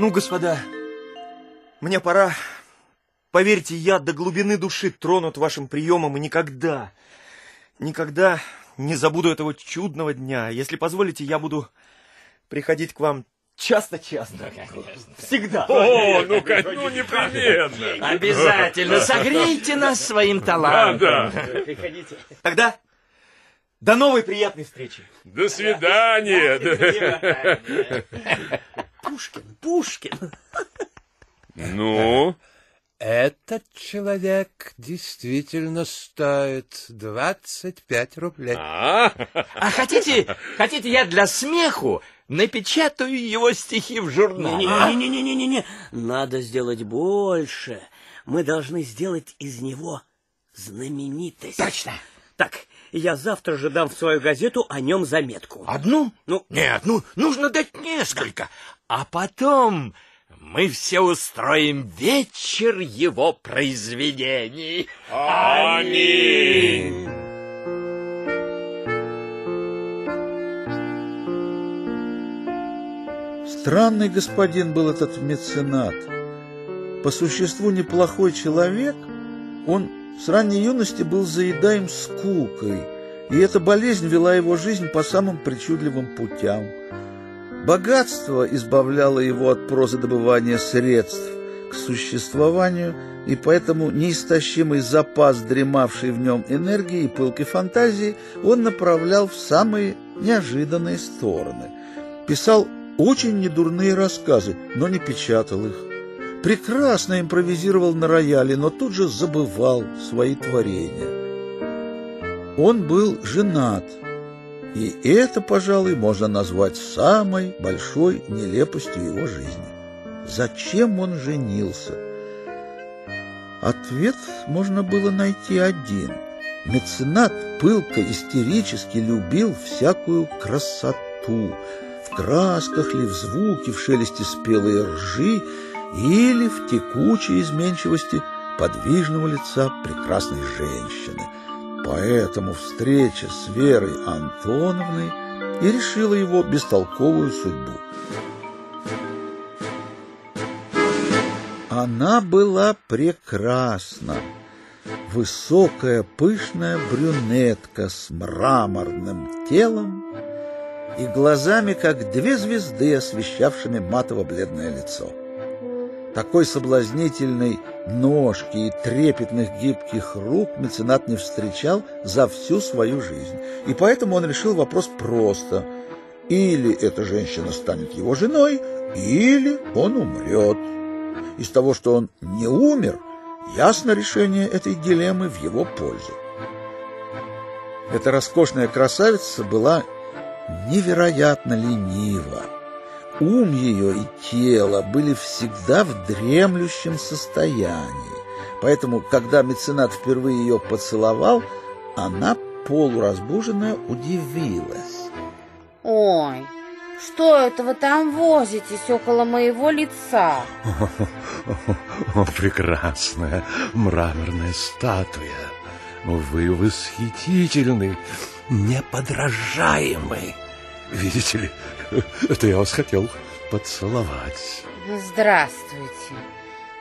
Ну, господа, мне пора. Поверьте, я до глубины души тронут вашим приемом и никогда, никогда не забуду этого чудного дня. Если позволите, я буду приходить к вам часто-часто. Всегда. О, ну, ну непременно. Обязательно. Согрейте нас своим талантом. Да, да. Приходите. Тогда до новой приятной встречи. До свидания. Пушкин, Пушкин. Ну? Этот человек действительно стоит 25 рублей. А, а хотите, хотите я для смеху напечатаю его стихи в журнале? Не-не-не-не-не-не, надо сделать больше. Мы должны сделать из него знаменитость. Точно. Так, я завтра же дам в свою газету о нем заметку. Одну? Ну, нет, ну, нужно дать несколько. А потом мы все устроим вечер его произведений. Аминь. Странный господин был этот меценат. По существу неплохой человек, он с ранней юности был заедаем скукой, и эта болезнь вела его жизнь по самым причудливым путям. Богатство избавляло его от прозодобывания средств к существованию, и поэтому неистощимый запас дремавшей в нем энергии и пылкой фантазии он направлял в самые неожиданные стороны. Писал очень недурные рассказы, но не печатал их прекрасно импровизировал на рояле, но тут же забывал свои творения. Он был женат, и это, пожалуй, можно назвать самой большой нелепостью его жизни. Зачем он женился? Ответ можно было найти один. Меценат пылко, истерически любил всякую красоту. В красках ли, в звуке, в шелесте спелой ржи – или в текучей изменчивости подвижного лица прекрасной женщины. Поэтому встреча с Верой Антоновной и решила его бестолковую судьбу. Она была прекрасна. Высокая, пышная брюнетка с мраморным телом и глазами, как две звезды, освещавшими матово-бледное лицо такой соблазнительной ножки и трепетных гибких рук меценат не встречал за всю свою жизнь. И поэтому он решил вопрос просто. Или эта женщина станет его женой, или он умрет. Из того, что он не умер, ясно решение этой дилеммы в его пользу. Эта роскошная красавица была невероятно ленива. Ум ее и тело были всегда в дремлющем состоянии. Поэтому, когда меценат впервые ее поцеловал, она, полуразбуженная, удивилась. «Ой, что это вы там возитесь около моего лица?» О, прекрасная мраморная статуя! Вы восхитительны, неподражаемый. Видите ли, это я вас хотел поцеловать. Здравствуйте.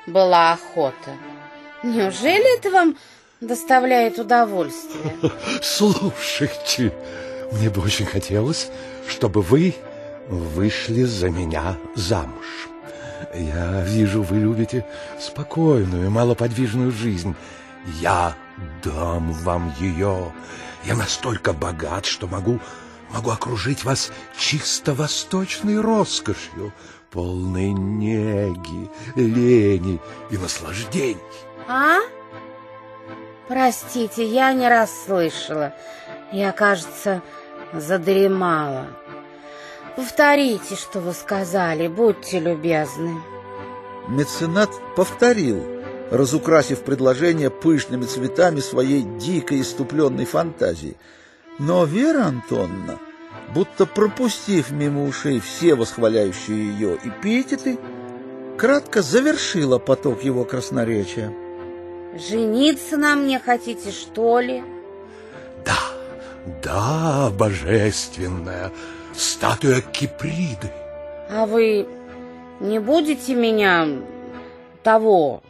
Была охота. Неужели это вам доставляет удовольствие? Слушайте, мне бы очень хотелось, чтобы вы вышли за меня замуж. Я вижу, вы любите спокойную, малоподвижную жизнь. Я дам вам ее. Я настолько богат, что могу могу окружить вас чисто восточной роскошью, полной неги, лени и наслаждений. А? Простите, я не расслышала. Я, кажется, задремала. Повторите, что вы сказали, будьте любезны. Меценат повторил, разукрасив предложение пышными цветами своей дикой иступленной фантазии – но Вера Антонна, будто пропустив мимо ушей все восхваляющие ее эпитеты, кратко завершила поток его красноречия. «Жениться на мне хотите, что ли?» «Да, да, божественная, статуя Киприды». «А вы Не будете меня того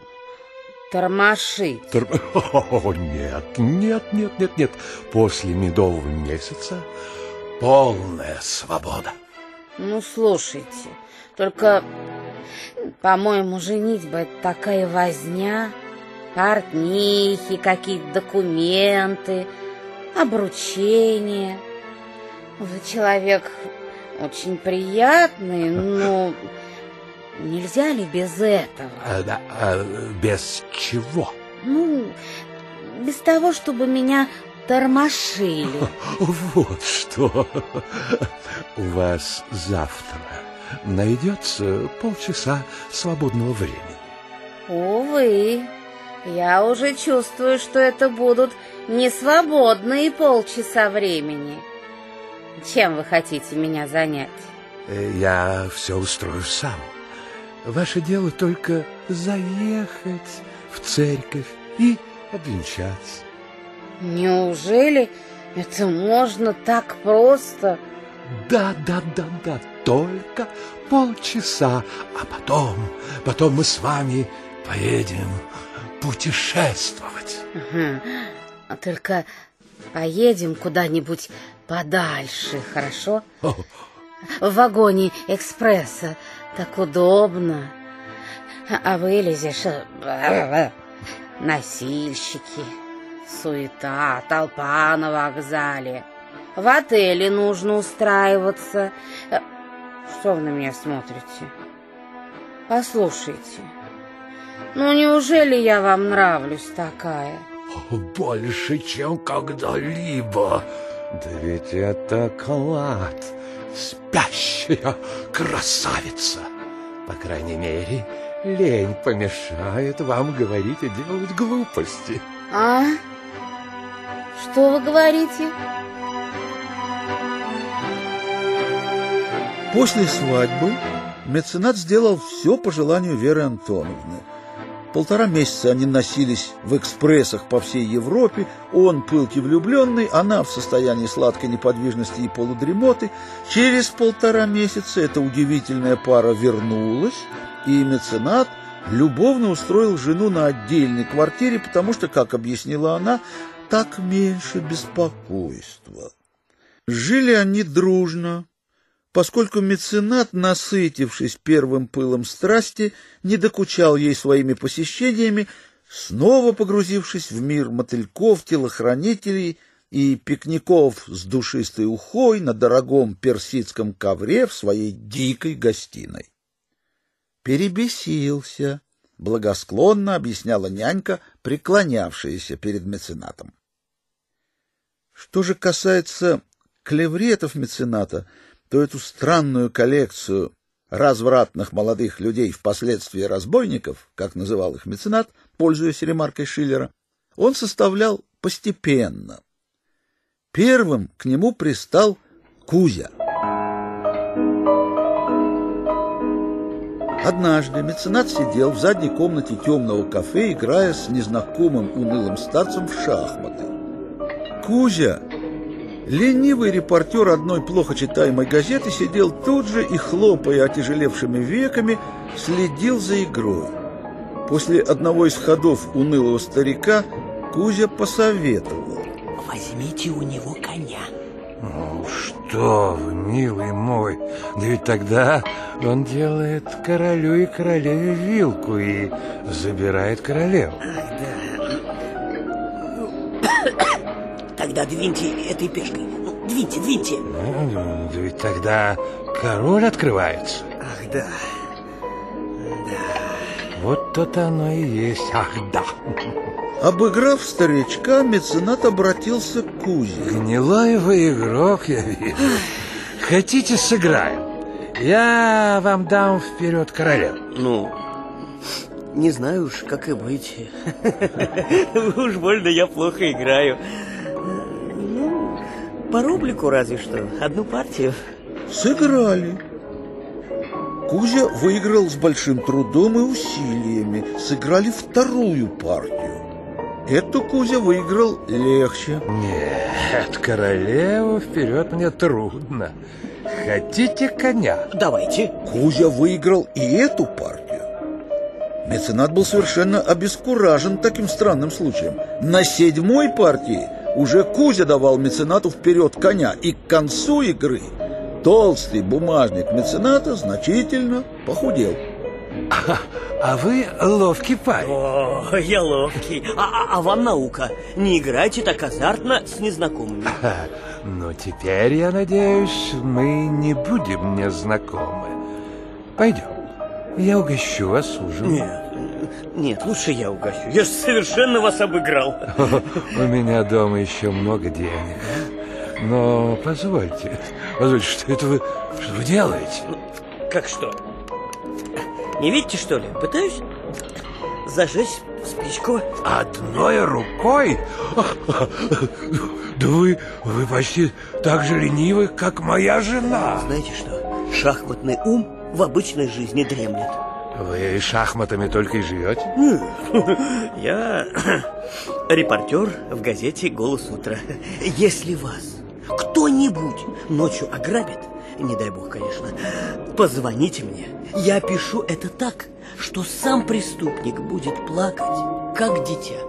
тормошить? Тор- О, нет, нет, нет, нет, нет. После медового месяца полная свобода. Ну, слушайте, только, по-моему, женитьба — это такая возня. Портнихи, какие-то документы, обручение. Вы человек очень приятный, но нельзя ли без этого? А, а без чего? Ну, без того, чтобы меня тормошили. Вот что. У вас завтра найдется полчаса свободного времени. Увы, я уже чувствую, что это будут несвободные полчаса времени. Чем вы хотите меня занять? Э, Я все устрою сам. Ваше дело только заехать в церковь и обвенчаться. Неужели это можно так просто? Да, да, да, да, только полчаса, а потом, потом мы с вами поедем путешествовать. Ага. А Только поедем куда-нибудь подальше, хорошо? О, В вагоне экспресса. Так удобно. А вылезешь... э, Носильщики, суета, толпа на вокзале. В отеле нужно устраиваться. Э, Что вы на меня смотрите? Послушайте, ну неужели я вам нравлюсь такая? больше, чем когда-либо. Да ведь это клад, спящая красавица. По крайней мере, лень помешает вам говорить и делать глупости. А? Что вы говорите? После свадьбы меценат сделал все по желанию Веры Антоновны. Полтора месяца они носились в экспрессах по всей Европе, он пылкий влюбленный, она в состоянии сладкой неподвижности и полудремоты. Через полтора месяца эта удивительная пара вернулась, и меценат любовно устроил жену на отдельной квартире, потому что, как объяснила она, так меньше беспокойства. Жили они дружно, поскольку меценат, насытившись первым пылом страсти, не докучал ей своими посещениями, снова погрузившись в мир мотыльков, телохранителей и пикников с душистой ухой на дорогом персидском ковре в своей дикой гостиной. «Перебесился», — благосклонно объясняла нянька, преклонявшаяся перед меценатом. Что же касается клевретов мецената, то эту странную коллекцию развратных молодых людей, впоследствии разбойников, как называл их меценат, пользуясь ремаркой Шиллера, он составлял постепенно. Первым к нему пристал Кузя. Однажды меценат сидел в задней комнате темного кафе, играя с незнакомым унылым старцем в шахматы. Кузя Ленивый репортер одной плохо читаемой газеты сидел тут же и, хлопая отяжелевшими веками, следил за игрой. После одного из ходов унылого старика Кузя посоветовал. Возьмите у него коня. Ну, что вы, милый мой, да ведь тогда он делает королю и королеве вилку и забирает королеву. Ах, да. Тогда двиньте этой пешкой. Ну, Двиньте, двиньте. Ну, да ведь тогда король открывается. Ах, да. Вот то-то оно и есть. Ах, да. Обыграв старичка, меценат обратился к Кузе. Гнилой вы игрок, я вижу. Хотите, сыграем? Я вам дам вперед королеву. Ну, не знаю уж, как и быть. Уж больно я плохо играю. По рублику разве что. Одну партию. Сыграли. Кузя выиграл с большим трудом и усилиями. Сыграли вторую партию. Эту Кузя выиграл легче. Нет, королеву вперед мне трудно. Хотите коня? Давайте. Кузя выиграл и эту партию. Меценат был совершенно обескуражен таким странным случаем. На седьмой партии уже Кузя давал меценату вперед коня, и к концу игры толстый бумажник мецената значительно похудел. А, а вы ловкий парень. О, я ловкий. А, а, а вам наука. Не играйте так азартно с незнакомыми. Ха, Ну, теперь, я надеюсь, мы не будем незнакомы. Пойдем. Я угощу вас ужином. Нет, нет, лучше я угощу. Я же совершенно вас обыграл. У меня дома еще много денег. Но позвольте, позвольте, что это вы, что вы делаете? Как что? Не видите, что ли? Пытаюсь зажечь спичку. Одной рукой? Да вы, вы почти так же ленивы, как моя жена. Знаете что? Шахматный ум в обычной жизни дремлет. Вы шахматами только и живете? Я репортер в газете «Голос утра». Если вас кто-нибудь ночью ограбит, не дай бог, конечно, позвоните мне. Я пишу это так, что сам преступник будет плакать, как дитя.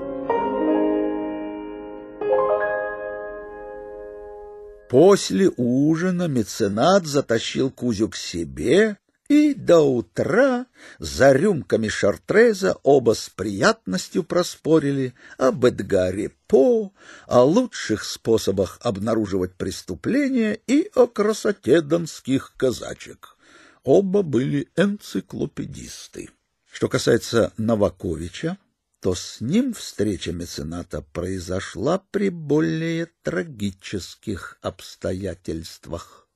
После ужина меценат затащил Кузю к себе, и до утра за рюмками шартреза оба с приятностью проспорили об Эдгаре По, о лучших способах обнаруживать преступления и о красоте донских казачек. Оба были энциклопедисты. Что касается Новаковича, то с ним встреча мецената произошла при более трагических обстоятельствах.